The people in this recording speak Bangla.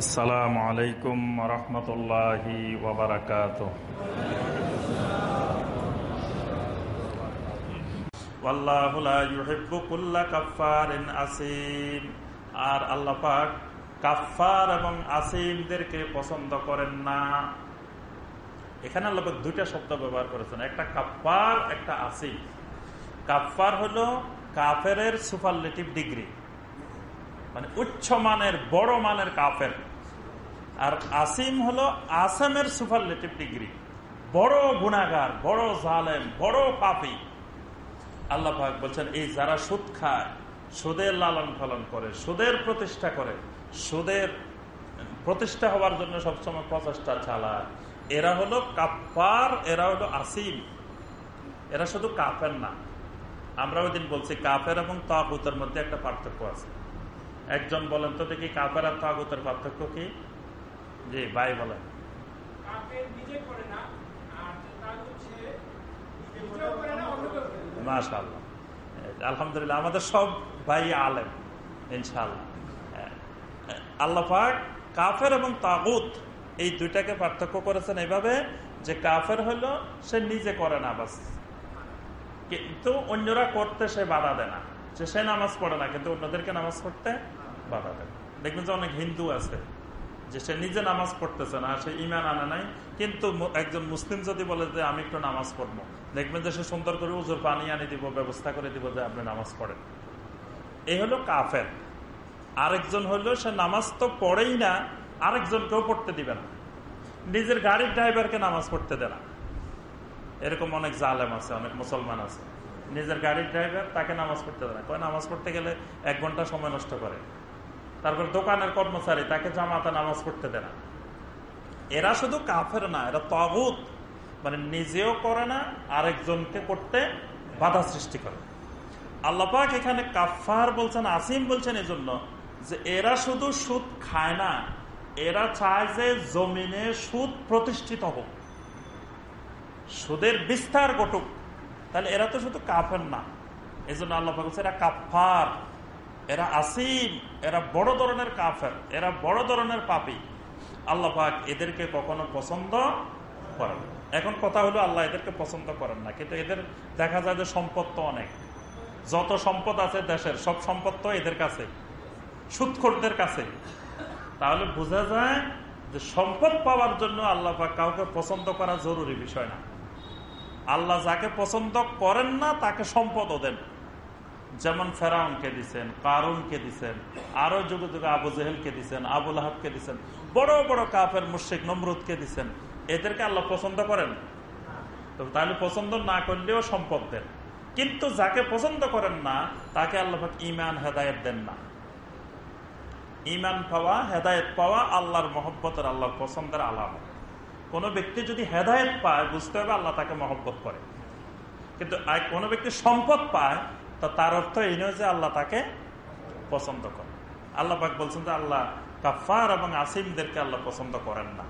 আসসালামু আলাইকুম রহমতুল্লাহি ওবরাকাত আসিম। আর আল্লাহ কাফার এবং আসিমদেরকে পছন্দ করেন না। এখানে আল্লাহ পাক দুইটা শব্দ ব্যবহার করেছেন, একটা কাফার একটা আসিম। কাফার হলো কাফের সুপারলেটিভ ডিগ্রি। মানে উচ্চ মানের, বড় মানের কাফের। আর আসিম হলো আসামের সুপারলেটিভ ডিগ্রি বড় গুণাগার, বড় জালেম, বড় পাপি। আল্লাহ বলছেন, এই যারা সুদ খায়, সুদের লালন পালন করে, সুদের প্রতিষ্ঠা করে, সুদের প্রতিষ্ঠা হওয়ার জন্য সবসময় প্রচেষ্টা চালায়, এরা হলো কাপ্পার এরা হলো আসিম। এরা শুধু কাফের না। আমরা ওই দিন বলছি, কাফের এবং তাগুতের মধ্যে একটা পার্থক্য আছে। একজন বলেন তো দেখি কাফের আর তাগুতের পার্থক্য কি? জি ভাই বলেন। মাশাল্লাহ আলহামদুলিল্লাহ আমাদের সব ভাই আলেম ইনশাল্লাহ আল্লাহ পাক কাফের এবং তাগুত এই দুইটাকে পার্থক্য করেছেন এইভাবে যে কাফের হলো সে নিজে করে না বাস। কিন্তু অন্যরা করতে সে বাধা দেয় না। যে সে নামাজ পড়ে না, কিন্তু অন্যদেরকে নামাজ পড়তে বাধা দেয়। দেখবেন যে অনেক হিন্দু আছে, যে সে নিজে নামাজ পড়তেছে না, সে ইমান আনে নাই, কিন্তু একজন মুসলিম যদি বলে যে আমি একটু নামাজ পড়ব, দেখবেন যে সে সুন্দর করে উজুর পানি আনি দিব, ব্যবস্থা করে দিব যে আপনি নামাজ পড়েন। এই হলো কাফের। আরেকজন হলো সে নামাজ তো পড়েই না, আরেকজনকেও পড়তে দিবে না। নিজের গাড়ির ড্রাইভারকে নামাজ পড়তে দেয় না। এরকম অনেক জালেম আছে, অনেক মুসলমান আছে। নিজের গাড়ির ড্রাইভার তাকে নামাজ পড়তে দেয় না। কয়, নামাজ পড়তে গেলে এক ঘণ্টা সময় নষ্ট করে। তারপর দোকানের কর্মচারী তাকে জামাতে নামাজ পড়তে দেয় না। এরা শুধু কাফের না, এরা তগুত। মানে নিজেও করে না, আরেকজনকে করতে বাধা সৃষ্টি করে। আল্লাপাক এখানে কাফার বলছেন, আসিম বলছেন এই জন্য যে এরা শুধু সুদ খায় না, এরা চায় যে জমিনে সুদ প্রতিষ্ঠিত হোক। সুদের বিস্তার ঘটুক। তাহলে এরা তো শুধু কাফের না। এই জন্য আল্লাহ এরা কাফার এরা আসিম, এরা বড় ধরনের কাফের, এরা বড় ধরনের পাপি। আল্লাহ পাক এদেরকে কখনো পছন্দ করেন এখন কথা হলো, আল্লাহ এদেরকে পছন্দ করেন না, কিন্তু এদের দেখা যায় যে সম্পদ তো অনেক। যত সম্পদ আছে দেশের, সব সম্পদ তো এদের কাছে, সুৎখোরদের কাছে। তাহলে বোঝা যায় যে সম্পদ পাওয়ার জন্য আল্লাহ পাক কাউকে পছন্দ করা জরুরি বিষয় না। আল্লাহ যাকে পছন্দ করেন না, তাকে সম্পদও দেন। যেমন ফেরাউনকে দিচ্ছেন কারুনকে দিচ্ছেন আরও যুগে যুগে আবু জেহেলকে দিচ্ছেন আবুল আহাবকে দিচ্ছেন বড় বড় কাফের মুর্শিক নমরুদকে দিচ্ছেন এদেরকে আল্লাহ পছন্দ করেন? তাহলে পছন্দ না করলেও সম্পদ দেন। কিন্তু যাকে পছন্দ করেন না, তাকে আল্লাহ ইমান হেদায়ত দেন না। ইমান পাওয়া, হেদায়ত পাওয়া আল্লাহর মহব্বতের, আল্লাহর পছন্দের আলামত। কোন ব্যক্তি যদি হেদায়ত পায়, বুঝতে হবে আল্লাহ তাকে মহব্বত করে। কিন্তু কোনো ব্যক্তি সম্পদ পায়, তো তার অর্থ এই নয় যে আল্লাহ তাকে পছন্দ করে। আল্লাহ পাক বলছেন যে আল্লাহ কাফার এবং আসিমদেরকে আল্লাহ পছন্দ করেন না।